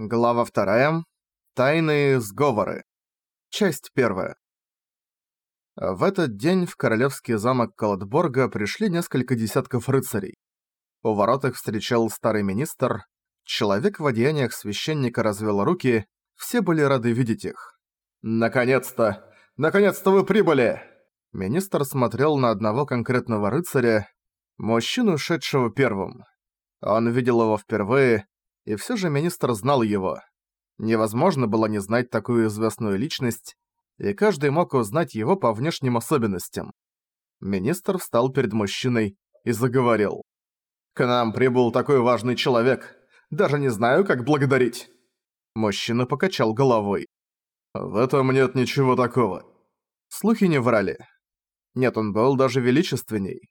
Глава вторая. Тайные сговоры. Часть первая. В этот день в королевский замок Калатборга пришли несколько десятков рыцарей. У ворот их встречал старый министр. Человек в одеяниях священника развел руки, все были рады видеть их. «Наконец-то! Наконец-то вы прибыли!» Министр смотрел на одного конкретного рыцаря, мужчину, шедшего первым. Он видел его впервые, и все же министр знал его. Невозможно было не знать такую известную личность, и каждый мог узнать его по внешним особенностям. Министр встал перед мужчиной и заговорил. «К нам прибыл такой важный человек. Даже не знаю, как благодарить». Мужчина покачал головой. «В этом нет ничего такого». Слухи не врали. Нет, он был даже величественней.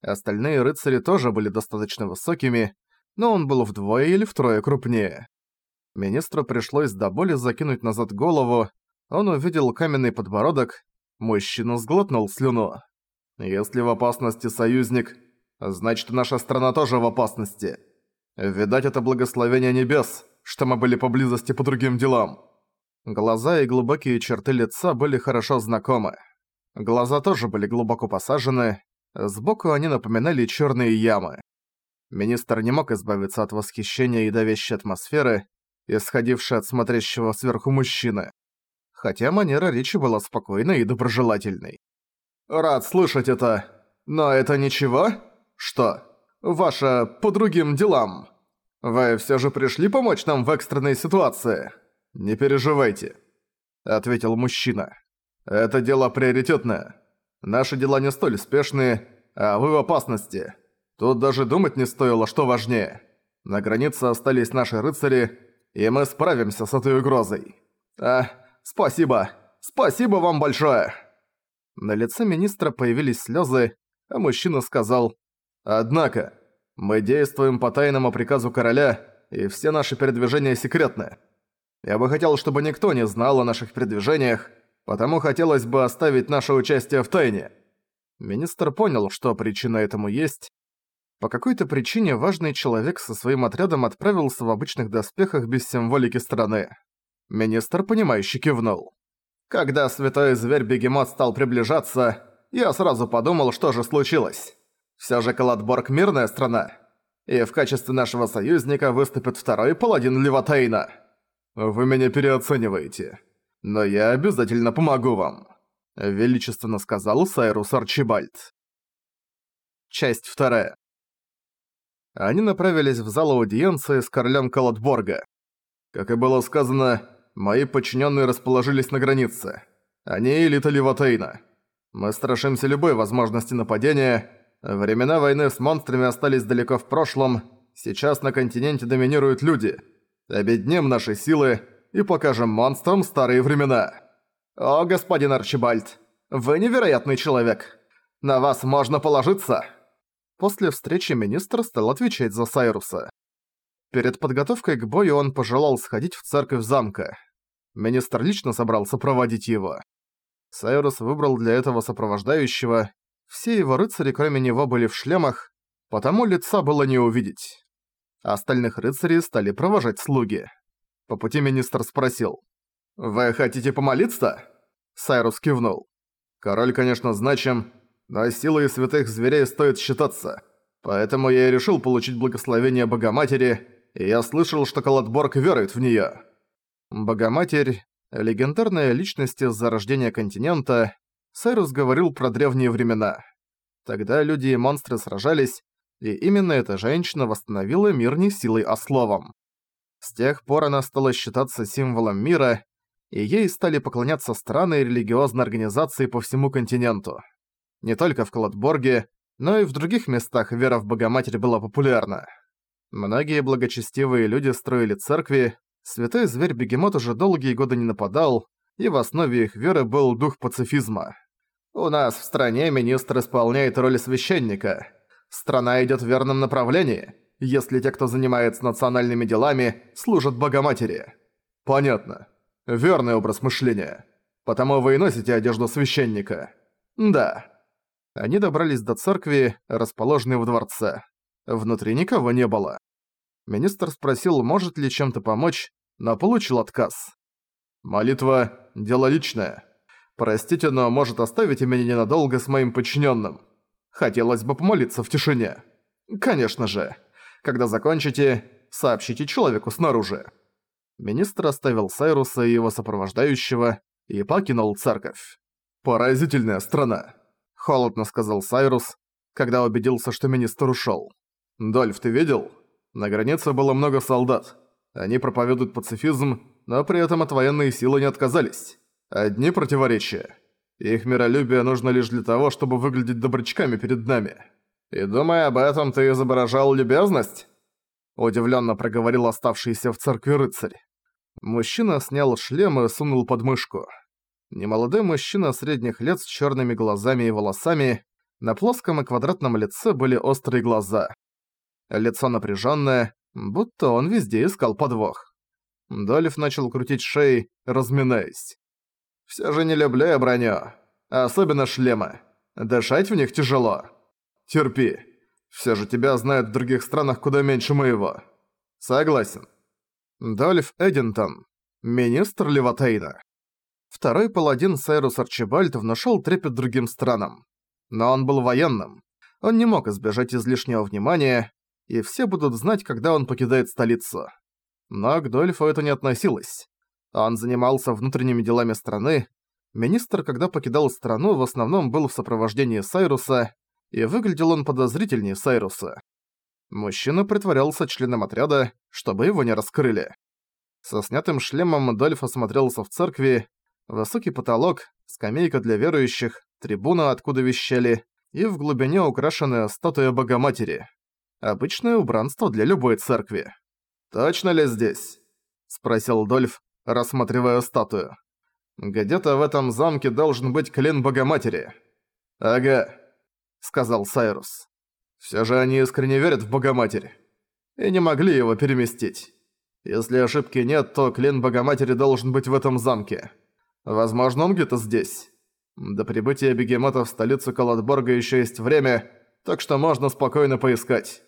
Остальные рыцари тоже были достаточно высокими, но он был вдвое или втрое крупнее. Министру пришлось до боли закинуть назад голову, он увидел каменный подбородок, мужчина сглотнул слюну. «Если в опасности союзник, значит наша страна тоже в опасности. Видать, это благословение небес, что мы были поблизости по другим делам». Глаза и глубокие черты лица были хорошо знакомы. Глаза тоже были глубоко посажены, сбоку они напоминали черные ямы. Министр не мог избавиться от восхищения и давящей атмосферы, исходившей от смотрящего сверху мужчины. Хотя манера речи была спокойной и доброжелательной. «Рад слышать это. Но это ничего? Что? Ваше по другим делам. Вы все же пришли помочь нам в экстренной ситуации? Не переживайте», — ответил мужчина. «Это дело приоритетное. Наши дела не столь спешные, а вы в опасности. Тут даже думать не стоило, что важнее. На границе остались наши рыцари, и мы справимся с этой угрозой. А, спасибо. Спасибо вам большое. На лице министра появились слезы, а мужчина сказал, «Однако, мы действуем по тайному приказу короля, и все наши передвижения секретны. Я бы хотел, чтобы никто не знал о наших передвижениях, потому хотелось бы оставить наше участие в тайне». Министр понял, что причина этому есть, по какой-то причине важный человек со своим отрядом отправился в обычных доспехах без символики страны. Министр, понимающе кивнул. Когда святой зверь-бегемот стал приближаться, я сразу подумал, что же случилось. Всё же Каладборг мирная страна. И в качестве нашего союзника выступит второй паладин Леватейна. Вы меня переоцениваете. Но я обязательно помогу вам. Величественно сказал Сайрус Арчибальд. Часть вторая они направились в зал аудиенции с королем Калатборга. Как и было сказано, мои подчиненные расположились на границе. Они элита Левотейна. Мы страшимся любой возможности нападения. Времена войны с монстрами остались далеко в прошлом. Сейчас на континенте доминируют люди. Обеднем наши силы и покажем монстрам старые времена. О, господин Арчибальд, вы невероятный человек. На вас можно положиться. После встречи министр стал отвечать за Сайруса. Перед подготовкой к бою он пожелал сходить в церковь замка. Министр лично собрался проводить его. Сайрус выбрал для этого сопровождающего. Все его рыцари кроме него были в шлемах, потому лица было не увидеть. Остальных рыцарей стали провожать слуги. По пути министр спросил. «Вы хотите помолиться?» Сайрус кивнул. «Король, конечно, значим, но силой святых зверей стоит считаться. Поэтому я и решил получить благословение Богоматери, и я слышал, что Калатборг верует в неё. Богоматерь – легендарная личность из зарождения континента, Сайрус говорил про древние времена. Тогда люди и монстры сражались, и именно эта женщина восстановила мир не силой, а словом. С тех пор она стала считаться символом мира, и ей стали поклоняться страны и религиозные организации по всему континенту. Не только в Калатборге, но и в других местах вера в Богоматерь была популярна. Многие благочестивые люди строили церкви, святой зверь-бегемот уже долгие годы не нападал, и в основе их веры был дух пацифизма. «У нас в стране министр исполняет роль священника. Страна идет в верном направлении, если те, кто занимается национальными делами, служат Богоматери». «Понятно. Верный образ мышления. Потому вы и носите одежду священника». «Да». Они добрались до церкви, расположенной в дворце. Внутри никого не было. Министр спросил, может ли чем-то помочь, но получил отказ. «Молитва – дело личное. Простите, но может оставить меня ненадолго с моим подчиненным. Хотелось бы помолиться в тишине. Конечно же. Когда закончите, сообщите человеку снаружи». Министр оставил Сайруса и его сопровождающего и покинул церковь. «Поразительная страна», – холодно сказал Сайрус, когда убедился, что министр ушёл. «Дольф, ты видел? На границе было много солдат. Они проповедуют пацифизм, но при этом от военной силы не отказались. Одни противоречия. Их миролюбие нужно лишь для того, чтобы выглядеть добрячками перед нами. И думая об этом, ты изображал любезность?» Удивленно проговорил оставшийся в церкви рыцарь. Мужчина снял шлем и сунул под мышку. Немолодой мужчина средних лет с черными глазами и волосами, на плоском и квадратном лице были острые глаза. Лицо напряженное, будто он везде искал подвох. Долев начал крутить шеи, разминаясь. «Все же не люблю я броню. Особенно шлемы. Дышать в них тяжело. Терпи. Все же тебя знают в других странах куда меньше моего. Согласен». Дольф Эдинтон, министр Леватейна. Второй паладин Сайрус Арчибальд внушал трепет другим странам. Но он был военным. Он не мог избежать излишнего внимания, и все будут знать, когда он покидает столицу. Но к Дольфу это не относилось. Он занимался внутренними делами страны. Министр, когда покидал страну, в основном был в сопровождении Сайруса, и выглядел он подозрительнее Сайруса. Мужчина притворялся членом отряда, чтобы его не раскрыли. Со снятым шлемом Дольф осмотрелся в церкви, высокий потолок, скамейка для верующих, трибуна, откуда вещали, и в глубине украшенная статуя Богоматери. Обычное убранство для любой церкви. «Точно ли здесь?» – спросил Дольф, рассматривая статую. «Где-то в этом замке должен быть клин Богоматери». «Ага», – сказал Сайрус. Все же они искренне верят в Богоматерь. И не могли его переместить. Если ошибки нет, то клин Богоматери должен быть в этом замке. Возможно, он где-то здесь. До прибытия бегемота в столицу Калатборга еще есть время, так что можно спокойно поискать.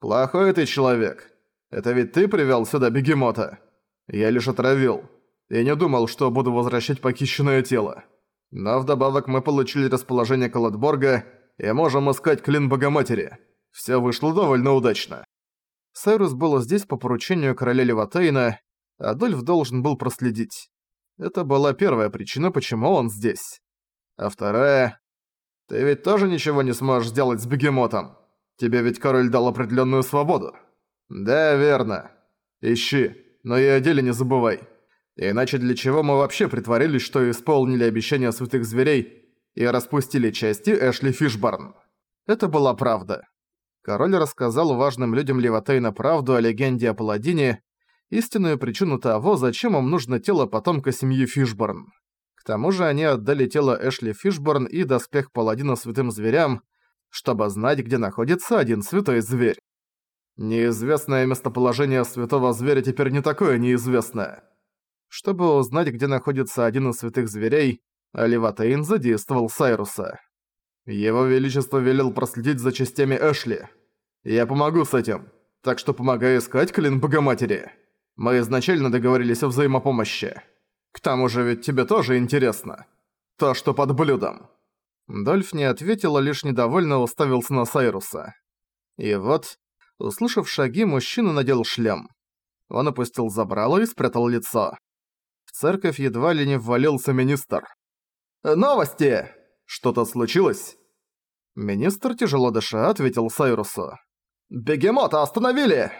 Плохой ты человек. Это ведь ты привел сюда бегемота. Я лишь отравил. И не думал, что буду возвращать похищенное тело. Но вдобавок мы получили расположение Калатборга и можем искать клин Богоматери. Всё вышло довольно удачно. Сайрус был здесь по поручению короля Леватейна, а Дольф должен был проследить. Это была первая причина, почему он здесь. А вторая... Ты ведь тоже ничего не сможешь сделать с бегемотом. Тебе ведь король дал определенную свободу. Да, верно. Ищи, но и о деле не забывай. Иначе для чего мы вообще притворились, что исполнили обещания святых зверей и распустили части Эшли Фишборн. Это была правда. Король рассказал важным людям Леватейна правду о легенде о Паладине, истинную причину того, зачем им нужно тело потомка семьи Фишборн. К тому же они отдали тело Эшли Фишборн и доспех Паладина святым зверям, чтобы знать, где находится один святой зверь. Неизвестное местоположение святого зверя теперь не такое неизвестное. Чтобы узнать, где находится один из святых зверей, Аливатейн задействовал Сайруса. Его Величество велел проследить за частями Эшли. Я помогу с этим, так что помогай искать Клин Богоматери. Мы изначально договорились о взаимопомощи. К тому же ведь тебе тоже интересно. То, что под блюдом». Дольф не ответил, а лишь недовольно уставился на Сайруса. И вот, услышав шаги, мужчина надел шлем. Он опустил забрало и спрятал лицо. В церковь едва ли не ввалился министр. «Новости! Что-то случилось?» Министр, тяжело дыша, ответил Сайрусу. «Бегемота остановили!»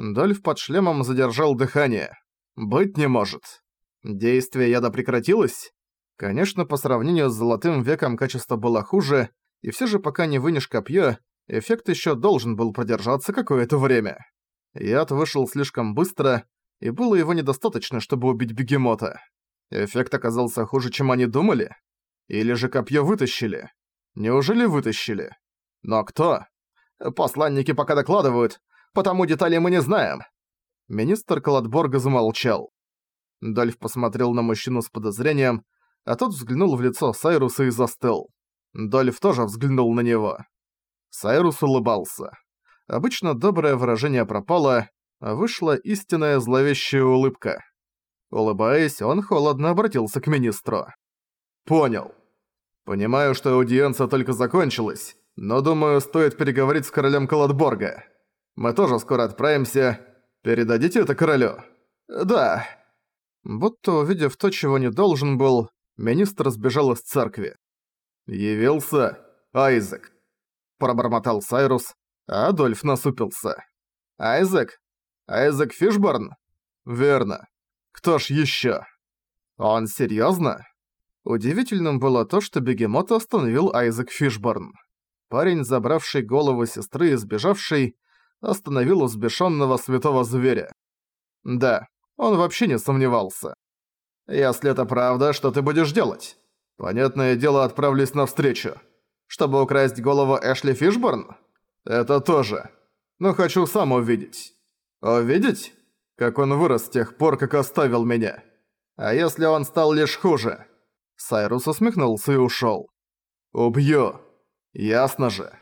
Дольф под шлемом задержал дыхание. «Быть не может. Действие яда прекратилось?» Конечно, по сравнению с Золотым веком качество было хуже, и все же пока не вынешь копье, эффект еще должен был продержаться какое-то время. Яд вышел слишком быстро, и было его недостаточно, чтобы убить бегемота. Эффект оказался хуже, чем они думали? Или же копье вытащили? Неужели вытащили? Но кто? Посланники пока докладывают, потому детали мы не знаем. Министр Каладборга замолчал. Дольф посмотрел на мужчину с подозрением, а тот взглянул в лицо Сайруса и застыл. Дольф тоже взглянул на него. Сайрус улыбался. Обычно доброе выражение пропало, вышла истинная зловещая улыбка. Улыбаясь, он холодно обратился к министру. «Понял. Понимаю, что аудиенция только закончилась, но думаю, стоит переговорить с королем Каладборга. Мы тоже скоро отправимся. Передадите это королю?» «Да». Будто увидев то, чего не должен был, министр сбежал из церкви. «Явился Айзек», – пробормотал Сайрус, а Адольф насупился. «Айзек? Айзек Фишборн?» «Верно. Кто ж ещё?» «Он серьёзно?» Удивительным было то, что бегемот остановил Айзек Фишборн. Парень, забравший голову сестры и сбежавший, остановил взбешенного святого зверя. Да, он вообще не сомневался. «Если это правда, что ты будешь делать?» «Понятное дело, отправлюсь навстречу. Чтобы украсть голову Эшли Фишборн?» «Это тоже. Но хочу сам увидеть». «Увидеть? Как он вырос с тех пор, как оставил меня. А если он стал лишь хуже?» Сайрус усмехнулся и ушёл. «Убью. Ясно же».